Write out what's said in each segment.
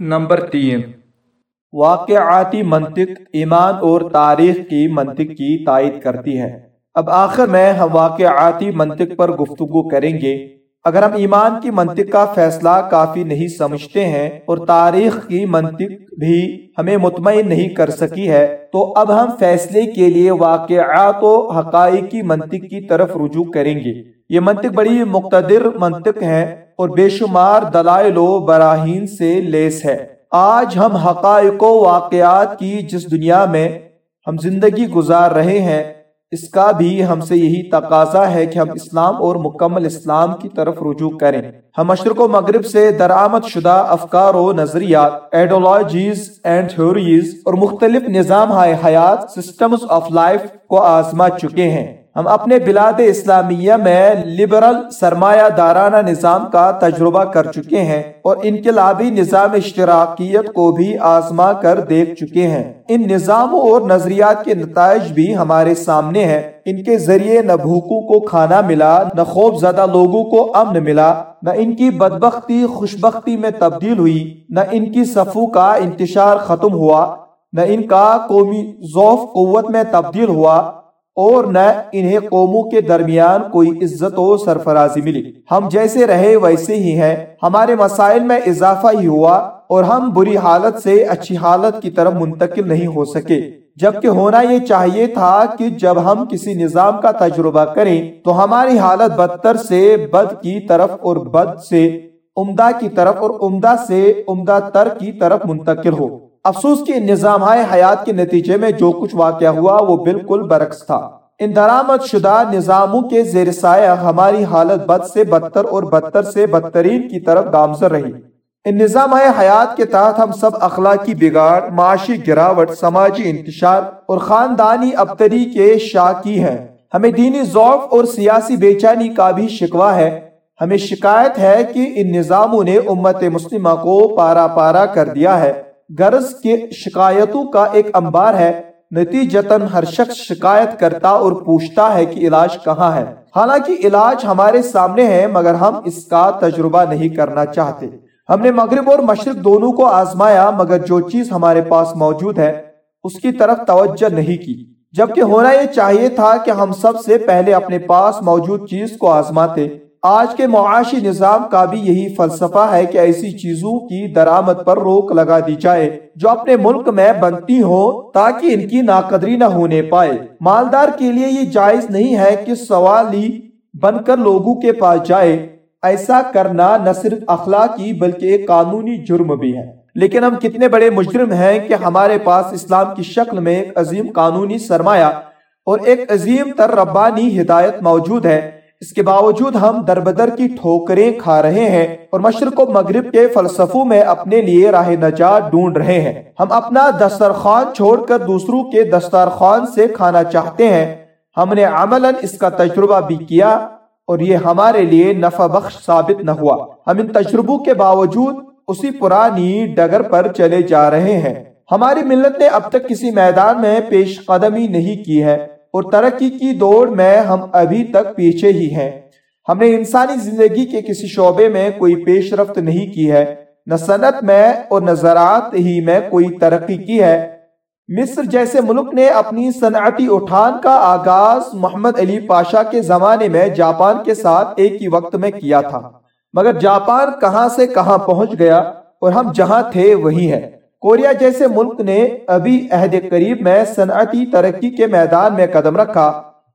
Number تین۔ واقعاتی منطق ایمان اور تاریخ کی منطق کی تائید کرتی ہے۔ اب آخر میں ہم واقعاتی منطق پر گفتگو کریں گے۔ اگر ہم ایمان کی منطق کا فیصلہ کافی نہیں سمجھتے ہیں اور تاریخ کی منطق بھی ہمیں مطمئن نہیں کر سکی ہے، تو اب ہم فیصلے کے لیے واقعات و حقائق کی منطق کی طرف رجوع کریں گے۔ یہ منطق بڑی مقتدر منطق ہے اور بے شمار دلائل و براہین سے لیس ہے۔ آج ہم حقائق و واقعات کی جس دنیا میں ہم زندگی گزار رہے ہیں، اس کا بھی ہم سے یہی تقاضا ہے کہ ہم اسلام اور مکمل اسلام کی طرف رجوع کریں۔ ہم مشرق و مغرب سے درآمد شدہ افکار و نظریات ایڈولوجیز اینڈ تھیوریز اور مختلف نظام حیات سسٹمز آف لائف کو آزما چکے ہیں۔ ہم اپنے بلاد اسلامیہ میں لبرل سرمایہ دارانہ نظام کا تجربہ کر چکے ہیں اور انقلابی نظام اشتراکیت کو بھی آزما کر دیکھ چکے ہیں۔ ان نظاموں اور نظریات کے نتائج بھی ہمارے سامنے ہیں۔ ان کے ذریعے نہ بھوکوں کو کھانا ملا، نہ خوف زدہ لوگوں کو امن ملا، نہ ان کی بدبختی، خوشبختی میں تبدیل ہوئی، نہ ان کی صفو کا انتشار ختم ہوا، نہ ان کا قومی ذوف قوت میں تبدیل ہوا۔ اور نہ انہیں قوموں کے درمیان کوئی عزت و سرفرازی ملی۔ ہم جیسے رہے ویسے ہی ہیں۔ ہمارے مسائل میں اضافہ ہی ہوا اور ہم بری حالت سے اچھی حالت کی طرف منتقل نہیں ہو سکے۔ جبکہ ہونا یہ چاہیے تھا کہ جب ہم کسی نظام کا تجربہ کریں تو ہماری حالت بدتر سے بد کی طرف اور بد سے عمدہ کی طرف اور عمدہ سے عمدہ تر کی طرف منتقل ہو۔ افسوس کی نظام حیات کے نتیجے میں جو کچھ واقع ہوا وہ بالکل برعکس تھا۔ ان درامت شدہ نظاموں کے زیر سایہ ہماری حالت بد سے بدتر اور بدتر سے بدترین کی طرف گامزر رہی۔ ان نظام حیات کے تحت ہم سب اخلاقی بگاڑ، معاشی گراوٹ، سماجی انتشار اور خاندانی ابتری کے شاکی ہیں۔ ہمیں دینی ذوق اور سیاسی بے چینی کا بھی شکوہ ہے۔ ہمیں شکایت ہے کہ ان نظاموں نے امت مسلمہ کو پارا پارا کر دیا ہے۔ غرض کے شکایتوں کا ایک انبار ہے۔ نتیجتاً ہر شخص شکایت کرتا اور پوچھتا ہے کہ علاج کہاں ہے۔ حالانکہ علاج ہمارے سامنے ہے، مگر ہم اس کا تجربہ نہیں کرنا چاہتے۔ ہم نے مغرب اور مشرق دونوں کو آزمایا، مگر جو چیز ہمارے پاس موجود ہے، اس کی طرف توجہ نہیں کی۔ جبکہ ہونا یہ چاہیے تھا کہ ہم سب سے پہلے اپنے پاس موجود چیز کو آزماتے۔ آج کے معاشی نظام کا بھی یہی فلسفہ ہے کہ ایسی چیزوں کی درآمد پر روک لگا دی جائے جو اپنے ملک میں بنتی ہو تاکہ ان کی ناقدری نہ ہونے پائے۔ مالدار کے لیے یہ جائز نہیں ہے کہ سوالی بن کر لوگوں کے پاس جائے۔ ایسا کرنا نہ صرف اخلاقی بلکہ ایک قانونی جرم بھی ہے۔ لیکن ہم کتنے بڑے مجرم ہیں کہ ہمارے پاس اسلام کی شکل میں ایک عظیم قانونی سرمایہ اور ایک عظیم تر ربانی ہدایت موجود ہے۔ اس کے باوجود ہم دربدر کی ٹھوکریں کھا رہے ہیں اور مشرق و مغرب کے فلسفوں میں اپنے لیے راہ نجات ڈھونڈ رہے ہیں۔ ہم اپنا دسترخوان چھوڑ کر دوسروں کے دسترخوان سے کھانا چاہتے ہیں۔ ہم نے عملاً اس کا تجربہ بھی کیا اور یہ ہمارے لیے نفع بخش ثابت نہ ہوا۔ ہم ان تجربوں کے باوجود اسی پرانی ڈگر پر چلے جا رہے ہیں۔ ہماری ملت نے اب تک کسی میدان میں پیش قدمی نہیں کی ہے۔ اور ترقی کی دوڑ میں ہم ابھی تک پیچھے ہی ہیں۔ ہم نے انسانی زندگی کے کسی شعبے میں کوئی پیش رفت نہیں کی ہے۔ نہ صنعت میں اور نہ زراعت ہی میں کوئی ترقی کی ہے۔ مصر جیسے ملک نے اپنی صنعتی اٹھان کا آغاز محمد علی پاشا کے زمانے میں جاپان کے ساتھ ایک ہی وقت میں کیا تھا۔ مگر جاپان کہاں سے کہاں پہنچ گیا اور ہم جہاں تھے وہی ہیں۔ کوریا جیسے ملک نے ابھی عہد قریب میں صنعتی ترقی کے میدان میں قدم رکھا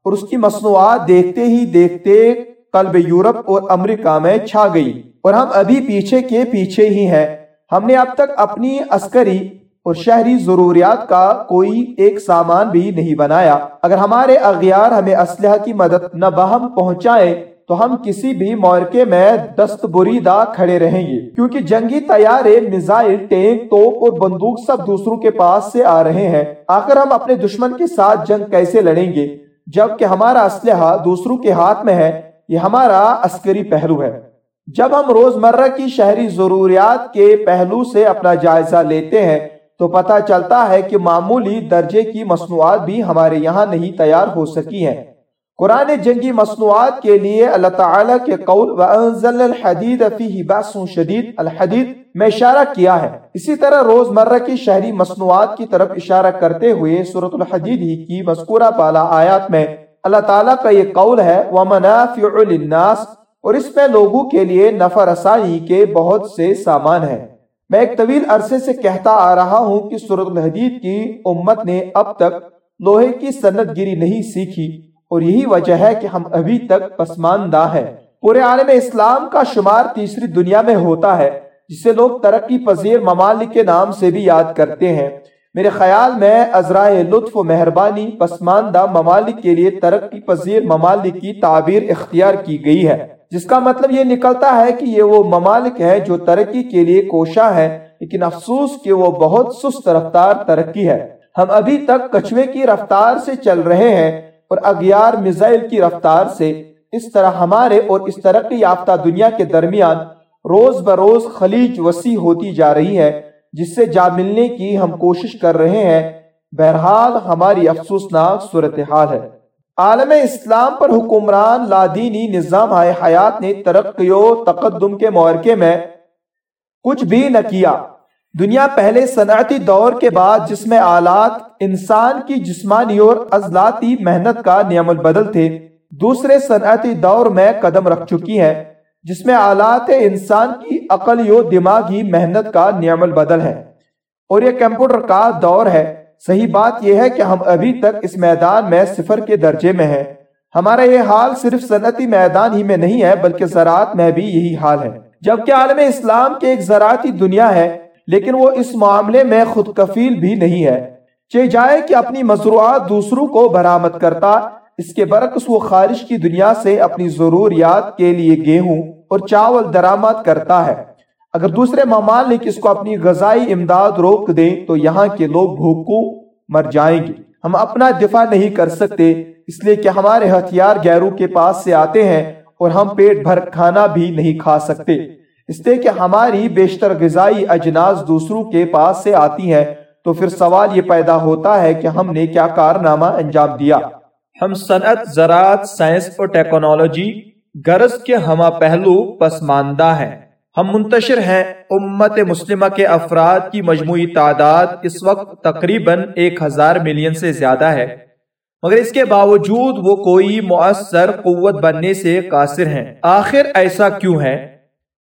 اور اس کی مصنوعات دیکھتے ہی دیکھتے قلب یورپ اور امریکہ میں چھا گئی اور ہم ابھی پیچھے کے پیچھے ہی ہیں۔ ہم نے اب تک اپنی عسکری اور شہری ضروریات کا کوئی ایک سامان بھی نہیں بنایا۔ اگر ہمارے اغیار ہمیں اسلحہ کی مدد نہ بہم پہنچائے تو ہم کسی بھی مورکے میں دست بریدہ کھڑے رہیں گے۔ کیونکہ جنگی تیارے، میزائل، ٹینک، توپ اور بندوق سب دوسروں کے پاس سے آ رہے ہیں۔ آخر ہم اپنے دشمن کے ساتھ جنگ کیسے لڑیں گے؟ جبکہ ہمارا اسلحہ دوسروں کے ہاتھ میں ہے، یہ ہمارا عسکری پہلو ہے۔ جب ہم روزمرہ کی شہری ضروریات کے پہلو سے اپنا جائزہ لیتے ہیں، تو پتہ چلتا ہے کہ معمولی درجے کی مصنوعات بھی ہمارے یہاں نہیں تیار ہو سکی ہیں۔ قرآن جنگی مصنوعات کے لیے اللہ تعالیٰ کے قول وَأَنزَلْنَا الْحَدِيدَ فِيهِ الحدید میں اشارہ کیا ہے۔ اسی طرح روز مرہ کی شہری مصنوعات کی طرف اشارہ کرتے ہوئے صورت الحدید ہی کی مذکورہ بالا آیات میں اللہ تعالیٰ کا یہ قول ہے، وَمَنَافِعُ لِلنَّاسِ۔ اور اس میں لوگوں کے لیے نفع رسانی کے بہت سے سامان ہیں۔ میں ایک طویل عرصے سے کہتا آ رہا ہوں کہ صورت الحدید کی امت نے اب تک لوہے کی سنت گیری نہیں سیکھی۔ اور یہی وجہ ہے کہ ہم ابھی تک پسماندہ ہیں۔ پورے عالم اسلام کا شمار تیسری دنیا میں ہوتا ہے، جسے لوگ ترقی پذیر ممالک کے نام سے بھی یاد کرتے ہیں۔ میرے خیال میں ازرائے لطف و مہربانی پسماندہ ممالک کے لیے ترقی پذیر ممالک کی تعبیر اختیار کی گئی ہے۔ جس کا مطلب یہ نکلتا ہے کہ یہ وہ ممالک ہے جو ترقی کے لیے کوشاں ہے لیکن افسوس کہ وہ بہت سست رفتار ترقی ہے۔ ہم ابھی تک کچھوے کی رفتار سے چل رہے ہیں اور اگیار میزائل کی رفتار سے اس طرح ہمارے اور اس ترقی یافتہ دنیا کے درمیان روز بروز خلیج وسیع ہوتی جا رہی ہے، جس سے جا ملنے کی ہم کوشش کر رہے ہیں۔ بہرحال ہماری افسوسناک صورتحال ہے۔ عالم اسلام پر حکمران لادینی نظام آئے حیات نے ترقی و تقدم کے معرکے میں کچھ بھی نہ کیا۔ دنیا پہلے صنعتی دور کے بعد جس میں آلات، انسان کی جسمانی اور ازلاتی محنت کا نعم البدل تھے، دوسرے صنعتی دور میں قدم رکھ چکی ہے جس میں آلات انسان کی عقل و دماغی محنت کا نعم البدل ہے۔ اور یہ کمپیوٹر کا دور ہے۔ صحیح بات یہ ہے کہ ہم ابھی تک اس میدان میں صفر کے درجے میں ہیں۔ ہمارا یہ حال صرف صنعتی میدان ہی میں نہیں ہے، بلکہ زراعت میں بھی یہی حال ہے۔ جبکہ عالم اسلام کے ایک زراعتی دنیا ہے لیکن وہ اس معاملے میں خود کفیل بھی نہیں ہے۔ چاہے جائے کہ اپنی مصروعات دوسروں کو برآمد کرتا، اس کے برعکس وہ خارج کی دنیا سے اپنی ضروریات کے لیے گیہوں اور چاول درآمد کرتا ہے۔ اگر دوسرے ممالک اس کو اپنی غذائی امداد روک دیں، تو یہاں کے لوگ بھوکو مر جائیں گے۔ ہم اپنا دفاع نہیں کر سکتے، اس لیے کہ ہمارے ہتھیار گیروں کے پاس سے آتے ہیں اور ہم پیٹ بھر کھانا بھی نہیں کھا سکتے۔ اس لیے کہ ہماری بیشتر غذائی اجناس دوسروں کے پاس سے آتی ہیں، تو پھر سوال یہ پیدا ہوتا ہے کہ ہم نے کیا کارنامہ انجام دیا؟ ہم صنعت، زراعت، سائنس اور ٹیکنالوجی غرض کے ہما پہلو پسماندہ ہیں۔ ہم منتشر ہیں امت مسلمہ کے افراد کی مجموعی تعداد اس وقت تقریباً ایک ہزار ملین سے زیادہ ہے۔ مگر اس کے باوجود وہ کوئی مؤثر قوت بننے سے قاصر ہیں۔ آخر ایسا کیوں ہے؟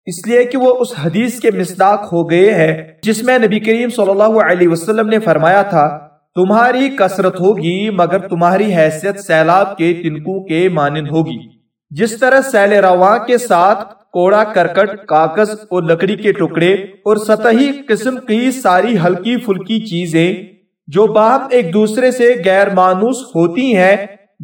اس لیے کہ وہ اس حدیث کے مصداق ہو گئے ہیں جس میں نبی کریم صلی اللہ علیہ وسلم نے فرمایا تھا، تمہاری کثرت ہوگی، مگر تمہاری حیثیت سیلاب کے تنکو کے مانند ہوگی۔ جس طرح سیل رواں کے ساتھ کوڑا، کرکٹ، کاغذ اور لکڑی کے ٹکڑے اور سطحی قسم کی ساری ہلکی پھلکی چیزیں جو باہم ایک دوسرے سے غیر مانوس ہوتی ہیں،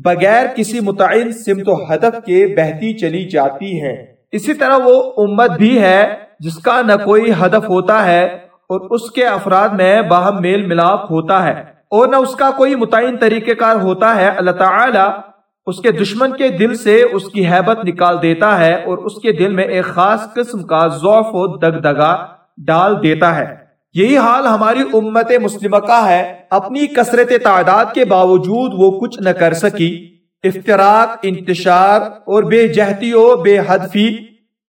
بغیر کسی متعین سمت و ہدف کے بہتی چلی جاتی ہیں۔ اسی طرح وہ امت بھی ہے جس کا نہ کوئی ہدف ہوتا ہے اور اس کے افراد میں باہم میل ملاپ ہوتا ہے اور نہ اس کا کوئی متعین طریقہ کار ہوتا ہے۔ اللہ تعالی اس کے دشمن کے دل سے اس کی حیبت نکال دیتا ہے اور اس کے دل میں ایک خاص قسم کا ضعف و دگ دگا ڈال دیتا ہے۔ یہی حال ہماری امت مسلمہ کا ہے۔ اپنی کثرت تعداد کے باوجود وہ کچھ نہ کر سکی۔ افتراق، انتشار اور بے جہتی و بے حدفی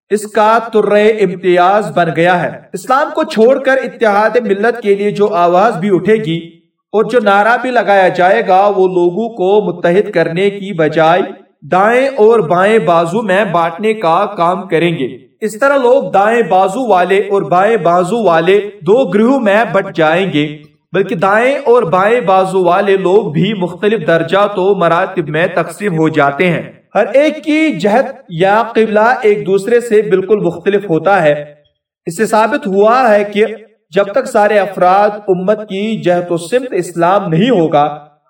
اس کا تر امتیاز بن گیا ہے۔ اسلام کو چھوڑ کر اتحاد ملت کے لیے جو آواز بھی اٹھے گی اور جو نعرہ بھی لگایا جائے گا، وہ لوگوں کو متحد کرنے کی بجائے دائیں اور بائیں بازو میں بانٹنے کا کام کریں گے۔ اس طرح لوگ دائیں بازو والے اور بائیں بازو والے دو گروہ میں بٹ جائیں گے۔ بلکہ دائیں اور بائیں بازو والے لوگ بھی مختلف درجات و مراتب میں تقسیم ہو جاتے ہیں۔ ہر ایک کی جہد یا قبلہ ایک دوسرے سے بالکل مختلف ہوتا ہے۔ اس سے ثابت ہوا ہے کہ جب تک سارے افراد امت کی جہت و سمت اسلام نہیں ہوگا،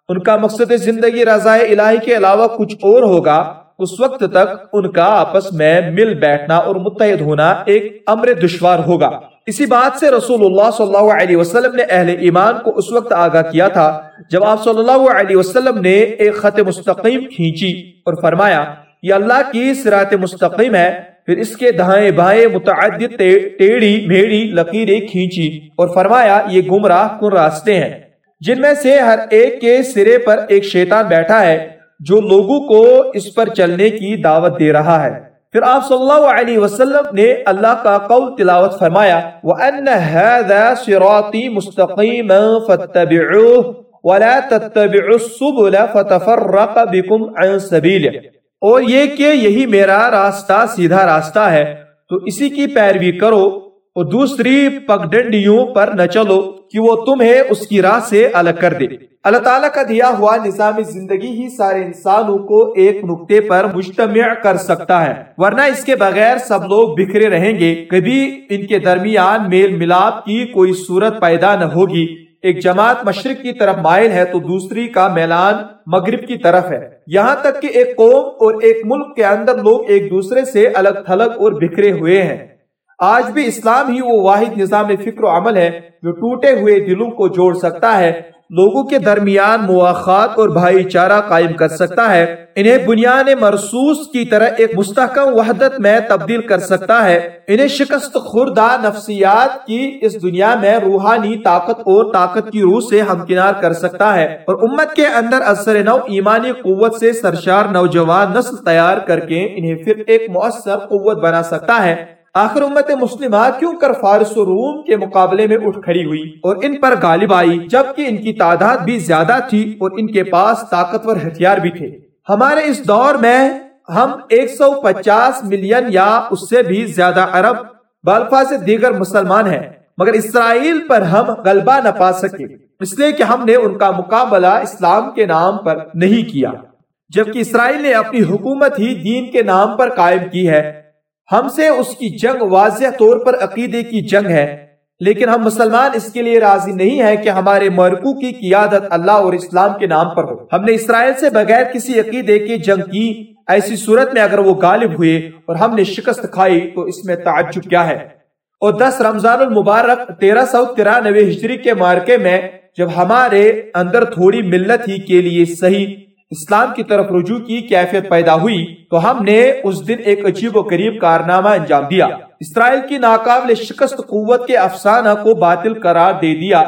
ان کا مقصد زندگی رضاء الہی کے علاوہ کچھ اور ہوگا، اس وقت تک ان کا آپس میں مل بیٹھنا اور متحد ہونا ایک امر دشوار ہوگا۔ اسی بات سے رسول اللہ صلی اللہ علیہ وسلم نے اہل ایمان کو اس وقت آگاہ کیا تھا جب آپ صلی اللہ علیہ وسلم نے ایک خط مستقیم کھینچی اور فرمایا، یہ اللہ کی سرات مستقیم ہے۔ پھر اس کے دھائیں بائیں متعدد ٹیڑی میڑی لکیریں کھینچی اور فرمایا، یہ گمراہ کن راستے ہیں۔ جن میں سے ہر ایک کے سرے پر ایک شیطان بیٹھا ہے جو لوگوں کو اس پر چلنے کی دعوت دے رہا ہے۔ پھر آپ صلی اللہ علیہ وسلم نے اللہ کا قول تلاوت فرمایا، وَأَنَّ هَذَا مُسْتَقِيمًا فَاتَّبِعُوهُ وَلَا تَتَّبِعُوا السُّبُلَ فَتَفَرَّقَ بِكُمْ عَنْ سَبِيلِهِ۔ اور یہ کہ یہی میرا راستہ سیدھا راستہ ہے، تو اسی کی پیروی کرو اور دوسری پگڈنڈیوں پر نہ چلو کہ وہ تمہیں اس کی راہ سے الگ کر دے۔ اللہ تعالیٰ کا دیا ہوا نظام زندگی ہی سارے انسانوں کو ایک نقطے پر مجتمع کر سکتا ہے۔ ورنہ اس کے بغیر سب لوگ بکھرے رہیں گے۔ کبھی ان کے درمیان میل ملاپ کی کوئی صورت پیدا نہ ہوگی۔ ایک جماعت مشرق کی طرف مائل ہے تو دوسری کا میلان مغرب کی طرف ہے۔ یہاں تک کہ ایک قوم اور ایک ملک کے اندر لوگ ایک دوسرے سے الگ تھلگ اور بکھرے ہوئے ہیں۔ آج بھی اسلام ہی وہ واحد نظام فکر و عمل ہے جو ٹوٹے ہوئے دلوں کو جوڑ سکتا ہے، لوگوں کے درمیان مواخات اور بھائی چارہ قائم کر سکتا ہے۔ انہیں بنیاد مرسوس کی طرح ایک مستحکم وحدت میں تبدیل کر سکتا ہے۔ انہیں شکست خوردہ نفسیات کی اس دنیا میں روحانی طاقت اور طاقت کی روح سے ہمکنار کر سکتا ہے۔ اور امت کے اندر اثر نو ایمانی قوت سے سرشار نوجوان نسل تیار کر کے انہیں پھر ایک مؤثر قوت بنا سکتا ہے۔ آخر امت مسلمہ کیوں کر فارس و روم کے مقابلے میں اٹھ کھڑی ہوئی اور ان پر غالب آئی، جبکہ ان کی تعداد بھی زیادہ تھی اور ان کے پاس طاقتور ہتھیار بھی تھے۔ ہمارے اس دور میں ہم ایک سو پچاس ملین یا اس سے بھی زیادہ عرب بالفاظ دیگر مسلمان ہیں، مگر اسرائیل پر ہم غلبہ نہ پا سکے۔ اس لیے کہ ہم نے ان کا مقابلہ اسلام کے نام پر نہیں کیا۔ جبکہ اسرائیل نے اپنی حکومت ہی دین کے نام پر قائم کی ہے ہم سے اس کی جنگ واضح طور پر عقیدے کی جنگ ہے، لیکن ہم مسلمان اس کے لیے راضی نہیں ہے کہ ہمارے مرکو کی قیادت اللہ اور اسلام کے نام پر ہو۔ ہم نے اسرائیل سے بغیر کسی عقیدے کی جنگ کی ایسی صورت میں اگر وہ غالب ہوئے اور ہم نے شکست کھائی تو اس میں تعجب کیا ہے۔ اور دس رمضان المبارک تیرہ سو ترانوے ہجری کے مارکے میں جب ہمارے اندر تھوڑی ملت ہی کے لیے صحیح اسلام کی طرف رجوع کی کیفیت پیدا ہوئی تو ہم نے اس دن ایک عجیب و قریب کارنامہ انجام دیا۔ اسرائیل کی ناقابل شکست قوت کے افسانہ کو باطل قرار دے دیا۔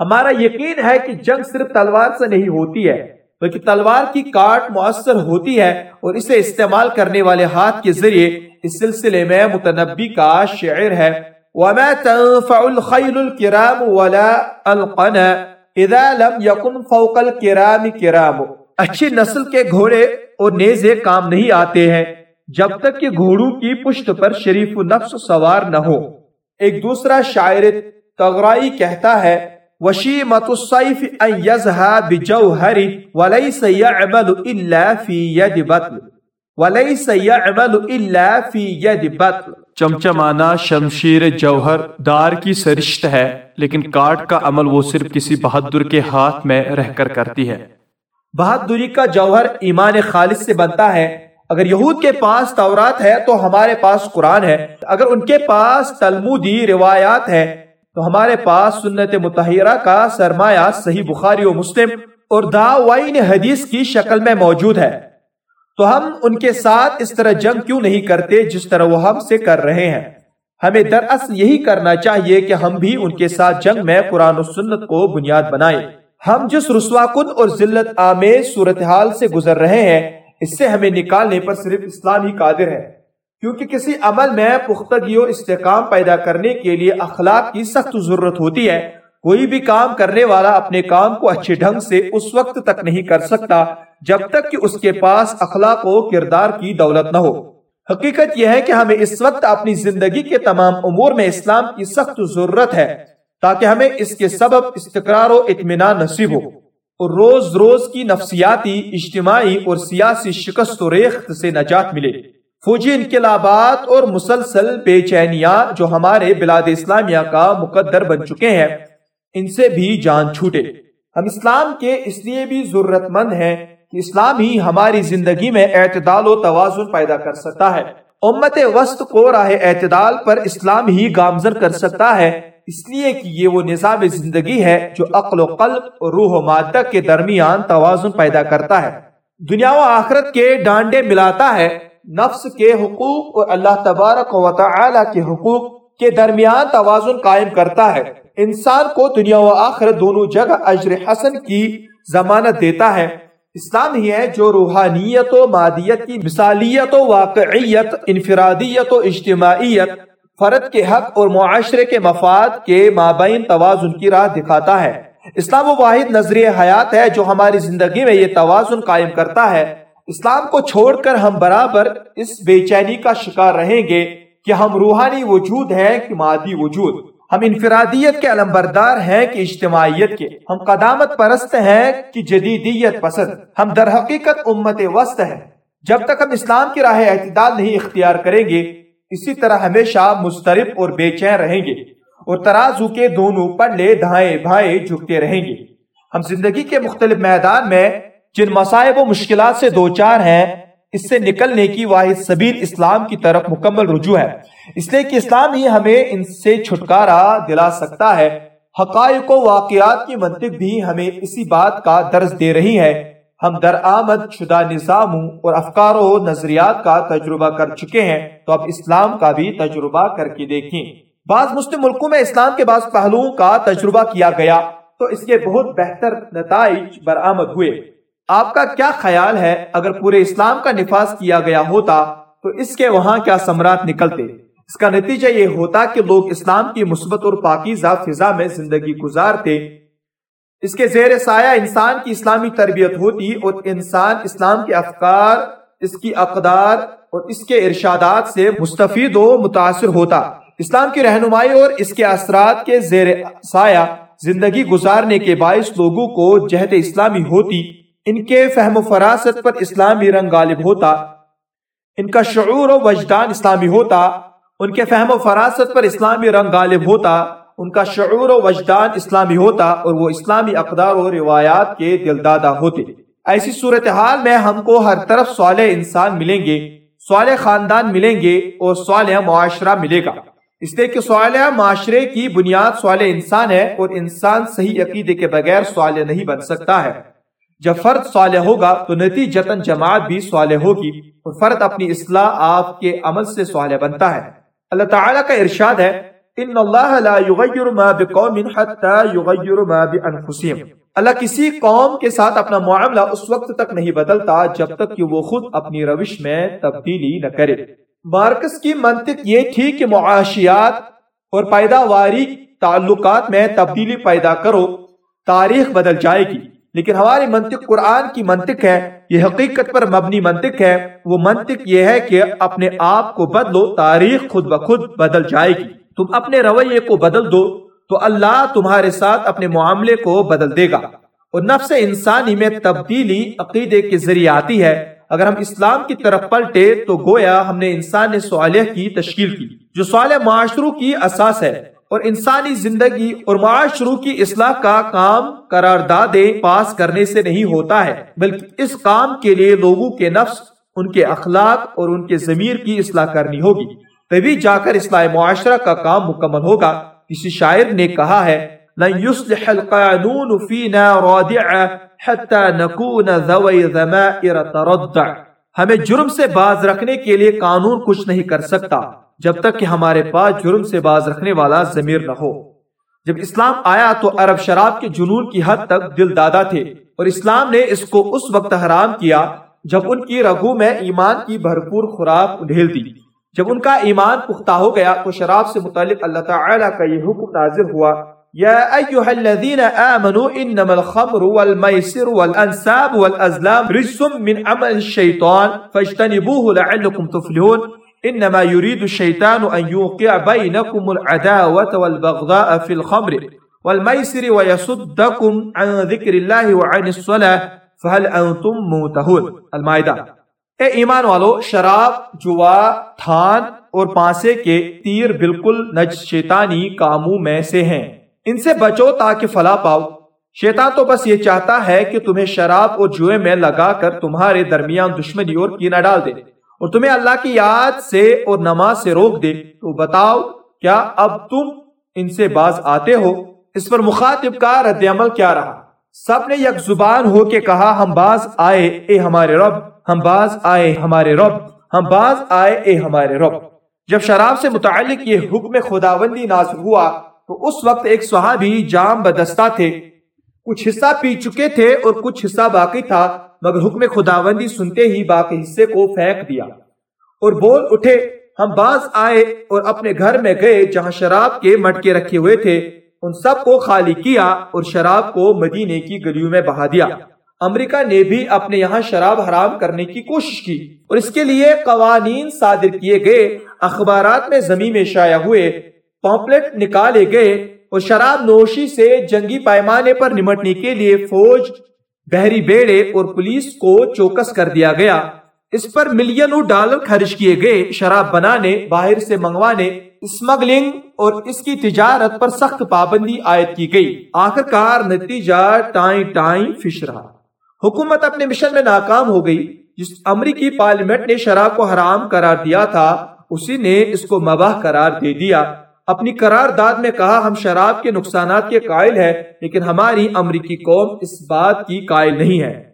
ہمارا یقین ہے کہ جنگ صرف تلوار سے نہیں ہوتی ہے، بلکہ تلوار کی کاٹ مؤثر ہوتی ہے اور اسے استعمال کرنے والے ہاتھ کے ذریعے اس سلسلے میں متنبی کا شعر ہے۔ وَمَا تَنفَعُ الْخَيْلُ الْكِرَامُ وَلَا الْقَنَا اِذَا لَمْ يَكُنْ فَوْقَ الْكِرَامِ كِرَامُ۔ اچھی نسل کے گھوڑے اور نیزے کام نہیں آتے ہیں۔ جب تک کہ گھوڑوں کی پشت پر شریف و نفس سوار نہ ہو۔ ایک دوسرا شاعر تغرائی کہتا ہے وشیمت الصیف ان یزہا بجوہر ولیس یعمل الا فی ید بطل ولیس یعمل الا فی ید بطل چمچمانا شمشیر جوہر دار کی سرشت ہے، لیکن کاٹ کا عمل وہ صرف کسی بہادر کے ہاتھ میں رہ کر کرتی ہے۔ بہادری کا جوہر ایمان خالص سے بنتا ہے۔ اگر یہود کے پاس تورات ہے تو ہمارے پاس قرآن ہے۔ اگر ان کے پاس تلمودی روایات ہے تو ہمارے پاس سنت متحرہ کا سرمایہ صحیح بخاری و مسلم اور دعوائن حدیث کی شکل میں موجود ہے۔ تو ہم ان کے ساتھ اس طرح جنگ کیوں نہیں کرتے جس طرح وہ ہم سے کر رہے ہیں؟ ہمیں دراصل یہی کرنا چاہیے کہ ہم بھی ان کے ساتھ جنگ میں قرآن و سنت کو بنیاد بنائیں۔ ہم جس رسوا کن اور ذلت آمیز صورتحال سے گزر رہے ہیں، اس سے ہمیں نکالنے پر صرف اسلام ہی قادر ہے۔ کیونکہ کسی عمل میں پختگی و استحکام پیدا کرنے کے لیے اخلاق کی سخت ضرورت ہوتی ہے۔ کوئی بھی کام کرنے والا اپنے کام کو اچھے ڈھنگ سے اس وقت تک نہیں کر سکتا جب تک کہ اس کے پاس اخلاق و کردار کی دولت نہ ہو۔ حقیقت یہ ہے کہ ہمیں اس وقت اپنی زندگی کے تمام امور میں اسلام کی سخت ضرورت ہے۔ تاکہ ہمیں اس کے سبب استقرار و اطمینان نصیب ہو۔ اور روز روز کی نفسیاتی، اجتماعی اور سیاسی شکست و ریخت سے نجات ملے۔ فوجی انقلابات اور مسلسل بے چینیاں جو ہمارے بلاد اسلامیہ کا مقدر بن چکے ہیں، ان سے بھی جان چھوٹے۔ ہم اسلام کے اس لیے بھی ضرورت مند ہیں کہ اسلام ہی ہماری زندگی میں اعتدال و توازن پیدا کر سکتا ہے۔ امت وسط کو راہ اعتدال پر اسلام ہی گامزن کر سکتا ہے۔ اس لیے کہ یہ وہ نظام زندگی ہے جو عقل و قلب اور روح و مادہ کے درمیان توازن پیدا کرتا ہے۔ دنیا و آخرت کے ڈانڈے ملاتا ہے۔ نفس کے حقوق اور اللہ تبارک و تعالی کے حقوق کے درمیان توازن قائم کرتا ہے۔ انسان کو دنیا و آخرت دونوں جگہ اجر حسن کی ضمانت دیتا ہے۔ اسلام ہی ہے جو روحانیت و مادیت کی مثالیت و واقعیت، انفرادیت و اجتماعیت فرد کے حق اور معاشرے کے مفاد کے مابین توازن کی راہ دکھاتا ہے۔ اسلام و واحد نظری حیات ہے جو ہماری زندگی میں یہ توازن قائم کرتا ہے۔ اسلام کو چھوڑ کر ہم برابر اس بے چینی کا شکار رہیں گے کہ ہم روحانی وجود ہیں کہ مادی وجود۔ ہم انفرادیت کے علمبردار ہیں کہ اجتماعیت کے۔ ہم قدامت پرست ہیں کہ جدیدیت پسند۔ ہم در حقیقت امت وسط ہیں۔ جب تک ہم اسلام کی راہ اعتدال نہیں اختیار کریں گے اسی طرح ہمیشہ مسترب اور بے چین رہیں گے اور ترازو کے دونوں پڑلے دھائیں بھائیں جھکتے رہیں گے۔ ہم زندگی کے مختلف میدان میں جن مسائب و مشکلات سے دو چار ہیں، اس سے نکلنے کی واحد سبیل اسلام کی طرف مکمل رجوع ہے۔ اس لیے کہ اسلام ہی ہمیں ان سے چھٹکارا دلا سکتا ہے۔ حقائق و واقعات کی منطق بھی ہمیں اسی بات کا درس دے رہی ہے۔ ہم در آمد شدہ نظاموں اور افکار و نظریات کا تجربہ کر چکے ہیں، تو اب اسلام کا بھی تجربہ کر کے دیکھیں۔ بعض مسلم ملکوں میں اسلام کے بعض پہلوؤں کا تجربہ کیا گیا، تو اس کے بہت بہتر نتائج برآمد ہوئے۔ آپ کا کیا خیال ہے؟ اگر پورے اسلام کا نفاذ کیا گیا ہوتا، تو اس کے وہاں کیا سمرات نکلتے؟ اس کا نتیجہ یہ ہوتا کہ لوگ اسلام کی مثبت اور پاکیزہ فضا میں زندگی گزارتے اس کے زیر سایہ انسان کی اسلامی تربیت ہوتی اور انسان اسلام کے افکار، اس کی اقدار اور اس کے ارشادات سے مستفید و متاثر ہوتا۔ اسلام کی رہنمائی اور اس کے اثرات کے زیر سایہ زندگی گزارنے کے باعث لوگوں کو جہت اسلامی ہوتی۔ ان کے فہم و فراست پر اسلامی رنگ غالب ہوتا۔ ان کا شعور و وجدان اسلامی ہوتا۔ ان کے فہم و فراست پر اسلامی رنگ غالب ہوتا۔ ان کا شعور و وجدان اسلامی ہوتا اور وہ اسلامی اقدار و روایات کے دلدادہ ہوتے۔ ایسی صورتحال میں ہم کو ہر طرف صالح انسان ملیں گے، صالح خاندان ملیں گے اور صالح معاشرہ ملے گا۔ اس لیے کہ صالح معاشرے کی بنیاد صالح انسان ہے اور انسان صحیح عقیدے کے بغیر صالح نہیں بن سکتا ہے۔ جب فرد صالح ہوگا تو نتیجتاً جماعت بھی صالح ہوگی اور فرد اپنی اصلاح آپ کے عمل سے صالح بنتا ہے۔ اللہ تعالیٰ کا ارشاد ہے ان اللہ لا یغیر ما بقوم حتی یغیر ما بانفسهم اللہ کسی قوم کے ساتھ اپنا معاملہ اس وقت تک نہیں بدلتا جب تک کہ وہ خود اپنی روش میں تبدیلی نہ کرے۔ مارکس کی منطق یہ تھی کہ معاشیات اور پیداواری تعلقات میں تبدیلی پیدا کرو، تاریخ بدل جائے گی۔ لیکن ہماری منطق قرآن کی منطق ہے، یہ حقیقت پر مبنی منطق ہے۔ وہ منطق یہ ہے کہ اپنے آپ کو بدلو، تاریخ خود بخود بدل جائے گی۔ تم اپنے رویے کو بدل دو، تو اللہ تمہارے ساتھ اپنے معاملے کو بدل دے گا۔ اور نفس انسانی میں تبدیلی عقیدے کے ذریعے آتی ہے۔ اگر ہم اسلام کی طرف پلٹے تو گویا ہم نے انسان صالح کی تشکیل کی، جو صالح معاشروں کی اساس ہے۔ اور انسانی زندگی اور معاشروں کی اصلاح کا کام قراردادیں پاس کرنے سے نہیں ہوتا ہے، بلکہ اس کام کے لیے لوگوں کے نفس، ان کے اخلاق اور ان کے ضمیر کی اصلاح کرنی ہوگی۔ تبھی جا کر اصلاح معاشرہ کا کام مکمل ہوگا۔ کسی شاعر نے کہا ہے، لن يصلح القانون فينا رادع حتى نكون ذوي ضمائر تردع ہمیں جرم سے باز رکھنے کے لیے قانون کچھ نہیں کر سکتا، جب تک کہ ہمارے پاس جرم سے باز رکھنے والا ضمیر نہ ہو۔ جب اسلام آیا تو عرب شراب کے جنون کی حد تک دل دادا تھے، اور اسلام نے اس کو اس وقت حرام کیا جب ان کی رگو میں ایمان کی بھرپور خوراک ڈھیل دی۔ جب ان کا ایمان پختہ ہو گیا تو شراب سے متعلق اللہ تعالی کا یہ حکم نازل ہوا، یا ایوہ الذین آمنوا انما الخمر والمیسر والانساب والازلام رجس من عمل الشیطان فاجتنبوه لعلكم تفلحون، انما يريد الشيطان ان يوقع بينكم العداوه والبغضاء في الخمر والميسر ويصدكم عن ذكر الله وعن الصلاه فهل انتم منتهون المائدہ اے ایمان والو، شراب، جوا، تھان اور پانسے کے تیر بالکل نج شیطانی کاموں میں سے ہیں۔ ان سے بچو تاکہ فلا پاؤ۔ شیطان تو بس یہ چاہتا ہے کہ تمہیں شراب اور جوئے میں لگا کر تمہارے درمیان دشمنی اور کینہ ڈال دے۔ اور تمہیں اللہ کی یاد سے اور نماز سے روک دے۔ تو بتاؤ، کیا اب تم ان سے باز آتے ہو؟ اس پر مخاطب کا رد عمل کیا رہا؟ سب نے یک زبان ہو کے کہا، ہم باز آئے، اے ہمارے رب، ہم باز آئے، ہمارے رب، ہم باز آئے، اے ہمارے رب۔ جب شراب سے متعلق یہ حکم خداوندی نازل ہوا، تو اس وقت ایک صحابی جام بدستہ تھے۔ کچھ حصہ پی چکے تھے اور کچھ حصہ باقی تھا، مگر حکم خداوندی سنتے ہی باقی حصے کو پھینک دیا۔ اور بول اٹھے، ہم باز آئے اور اپنے گھر میں گئے، جہاں شراب کے مٹکے رکھے ہوئے تھے۔ ان سب کو خالی کیا اور شراب کو مدینے کی گلیوں میں بہا دیا۔ امریکہ نے بھی اپنے یہاں شراب حرام کرنے کی کوشش کی اور اس کے لیے قوانین صادر کیے گئے۔ اخبارات میں زمین میں شائع ہوئے پامپلیٹ نکالے گئے اور شراب نوشی سے جنگی پیمانے پر نمٹنے کے لیے فوج، بحری بیڑے اور پولیس کو چوکس کر دیا گیا۔ اس پر ملینوں ڈالر خرچ کیے گئے شراب بنانے، باہر سے منگوانے اسمگلنگ اور اس کی تجارت پر سخت پابندی عائد کی گئی۔ آخر کار نتیجہ ٹائیں ٹائیں فش رہا۔ حکومت اپنے مشن میں ناکام ہو گئی۔ جس امریکی پارلیمنٹ نے شراب کو حرام قرار دیا تھا، اسی نے اس کو مباح قرار دے دیا۔ اپنی قرار داد میں کہا، ہم شراب کے نقصانات کے قائل ہیں، لیکن ہماری امریکی قوم اس بات کی قائل نہیں ہے۔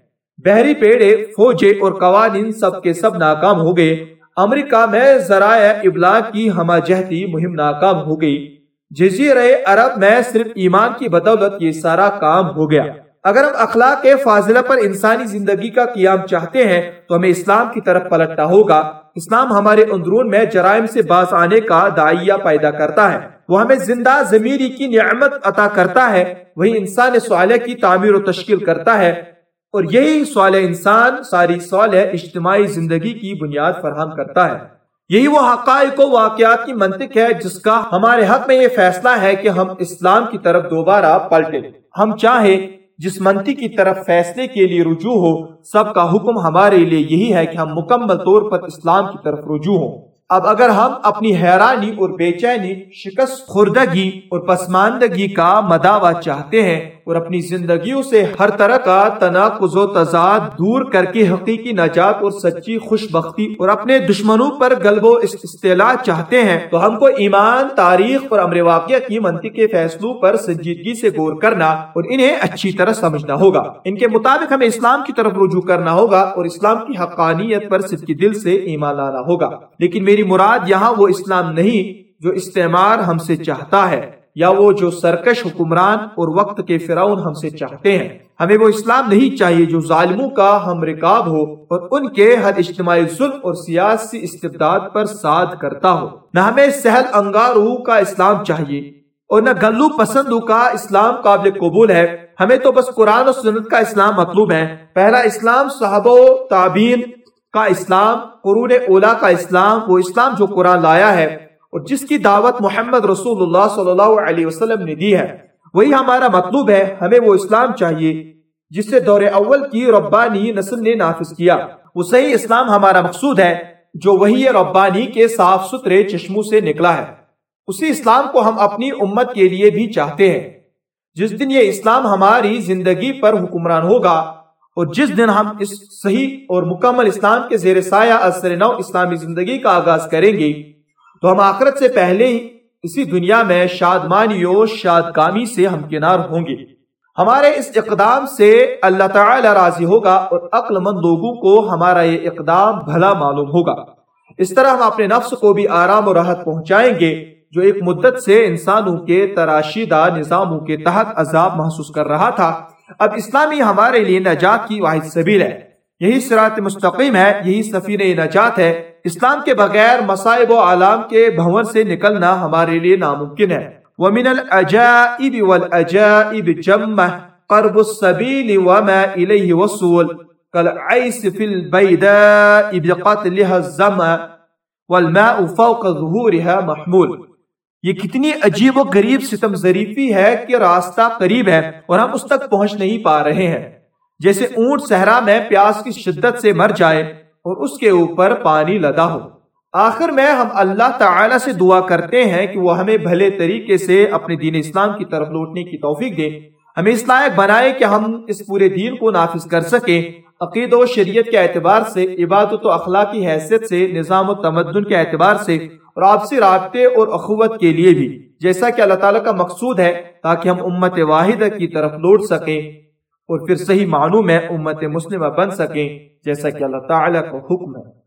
بحری پیڑے، فوجے اور قوانین سب کے سب ناکام ہو گئے۔ امریکہ میں ذرائع ابلاغ کی ہمہ جہتی مہم ناکام ہو گئی۔ جزیرہ عرب میں صرف ایمان کی بدولت یہ سارا کام ہو گیا۔ اگر ہم اخلاق کے فاضلہ پر انسانی زندگی کا قیام چاہتے ہیں، تو ہمیں اسلام کی طرف پلٹنا ہوگا۔ اسلام ہمارے اندرون میں جرائم سے باز آنے کا دائیہ پیدا کرتا ہے۔ وہ ہمیں زندہ ضمیری کی نعمت عطا کرتا ہے۔ وہی انسان صالح کی تعمیر و تشکیل کرتا ہے۔ اور یہی سوال انسان ساری سوال اجتماعی زندگی کی بنیاد فراہم کرتا ہے۔ یہی وہ حقائق و واقعات کی منطق ہے جس کا ہمارے حق میں یہ فیصلہ ہے کہ ہم اسلام کی طرف دوبارہ پلٹے ہم چاہیں جس منطق کی طرف فیصلے کے لیے رجوع ہو، سب کا حکم ہمارے لیے یہی ہے کہ ہم مکمل طور پر اسلام کی طرف رجوع ہوں۔ اب اگر ہم اپنی حیرانی اور بے چینی، شکست خوردگی اور پسماندگی کا مداوع چاہتے ہیں اور اپنی زندگیوں سے ہر طرح کا تناقض و تضاد دور کر کے حقیقی نجات اور سچی خوش بختی اور اپنے دشمنوں پر گلب و اصطلاح چاہتے ہیں، تو ہم کو ایمان، تاریخ اور امر واقعہ کی منطق کے فیصلوں پر سنجیدگی سے غور کرنا اور انہیں اچھی طرح سمجھنا ہوگا۔ ان کے مطابق ہمیں اسلام کی طرف رجوع کرنا ہوگا اور اسلام کی حقانیت پر صدقی دل سے ایمان لانا ہوگا۔ لیکن میری مراد یہاں وہ اسلام نہیں جو استعمار ہم سے چاہتا ہے، یا وہ جو سرکش حکمران اور وقت کے فرعون ہم سے چاہتے ہیں۔ ہمیں وہ اسلام نہیں چاہیے جو ظالموں کا ہم رکاب ہو اور ان کے ہر اجتماعی ظلم اور سیاسی استبداد پر ساد کرتا ہو۔ نہ ہمیں سہل انگارو کا اسلام چاہیے اور نہ گلو پسندوں کا اسلام قابل قبول ہے۔ ہمیں تو بس قرآن و سنت کا اسلام مطلوب ہے۔ پہلا اسلام صحابہ و تعبین کا اسلام، قرون اولا کا اسلام، وہ اسلام جو قرآن لایا ہے اور جس کی دعوت محمد رسول اللہ صلی اللہ علیہ وسلم نے دی ہے، وہی ہمارا مطلوب ہے، ہمیں وہ اسلام چاہیے جس سے دور اول کی ربانی نسل نے نافذ کیا۔ وہ صحیح اسلام ہمارا مقصود ہے، جو وہی ربانی کے صاف ستھرے چشموں سے نکلا ہے۔ اسی اسلام کو ہم اپنی امت کے لیے بھی چاہتے ہیں۔ جس دن یہ اسلام ہماری زندگی پر حکمران ہوگا اور جس دن ہم اس صحیح اور مکمل اسلام کے زیر سایہ اثر نو اسلامی زندگی کا آغاز کریں گے، تو ہم آخرت سے پہلے ہی اسی دنیا میں شادمانی و شاد کامی سے ہمکنار ہوں گے۔ ہمارے اس اقدام سے اللہ تعالی راضی ہوگا اور عقل مند لوگوں کو ہمارا یہ اقدام بھلا معلوم ہوگا۔ اس طرح ہم اپنے نفس کو بھی آرام و راحت پہنچائیں گے، جو ایک مدت سے انسانوں کے تراشیدہ نظاموں کے تحت عذاب محسوس کر رہا تھا۔ اب اسلامی ہمارے لیے نجات کی واحد سبیل ہے۔ یہی سرات مستقیم ہے، یہی سفیر نجات ہے۔ اسلام کے بغیر مصائب و عالم کے بھون سے نکلنا ہمارے لیے ناممکن ہے۔ وَمِنَ الْأَجَائِبِ وَالْأَجَائِبِ جَمَّةِ قَرْبُ السَّبِيلِ وَمَا إِلَيْهِ وَصُولِ كَالْعَيْسِ فِي الْبَيْدَاءِ بِقَتْلِهَا الزَّمَّ وَالْمَاءُ فَوْقَ ظُهُورِهَا محمول۔ یہ کتنی عجیب و غریب ستم ظریفی ہے کہ راستہ قریب ہے اور ہم اس تک پہنچ نہیں پا رہے ہیں۔ جیسے اونٹ صحرا میں پیاس کی شدت سے مر جائے اور اس کے اوپر پانی لدا ہو۔ آخر میں ہم اللہ تعالی سے دعا کرتے ہیں کہ وہ ہمیں بھلے طریقے سے اپنے دین اسلام کی طرف لوٹنے کی توفیق دے۔ ہمیں اس لائق بنائے کہ ہم اس پورے دین کو نافذ کر سکیں۔ عقید و شریعت کے اعتبار سے، عبادت و اخلاقی حیثیت سے، نظام و تمدن کے اعتبار سے اور آپسی رابطے اور اخوت کے لیے بھی۔ جیسا کہ اللہ تعالیٰ کا مقصود ہے، تاکہ ہم امت واحد کی طرف لوٹ سکیں اور پھر صحیح معنوں میں امت مسلمہ بن سکیں، جیسا کہ اللہ تعالیٰ کو حکم ہے۔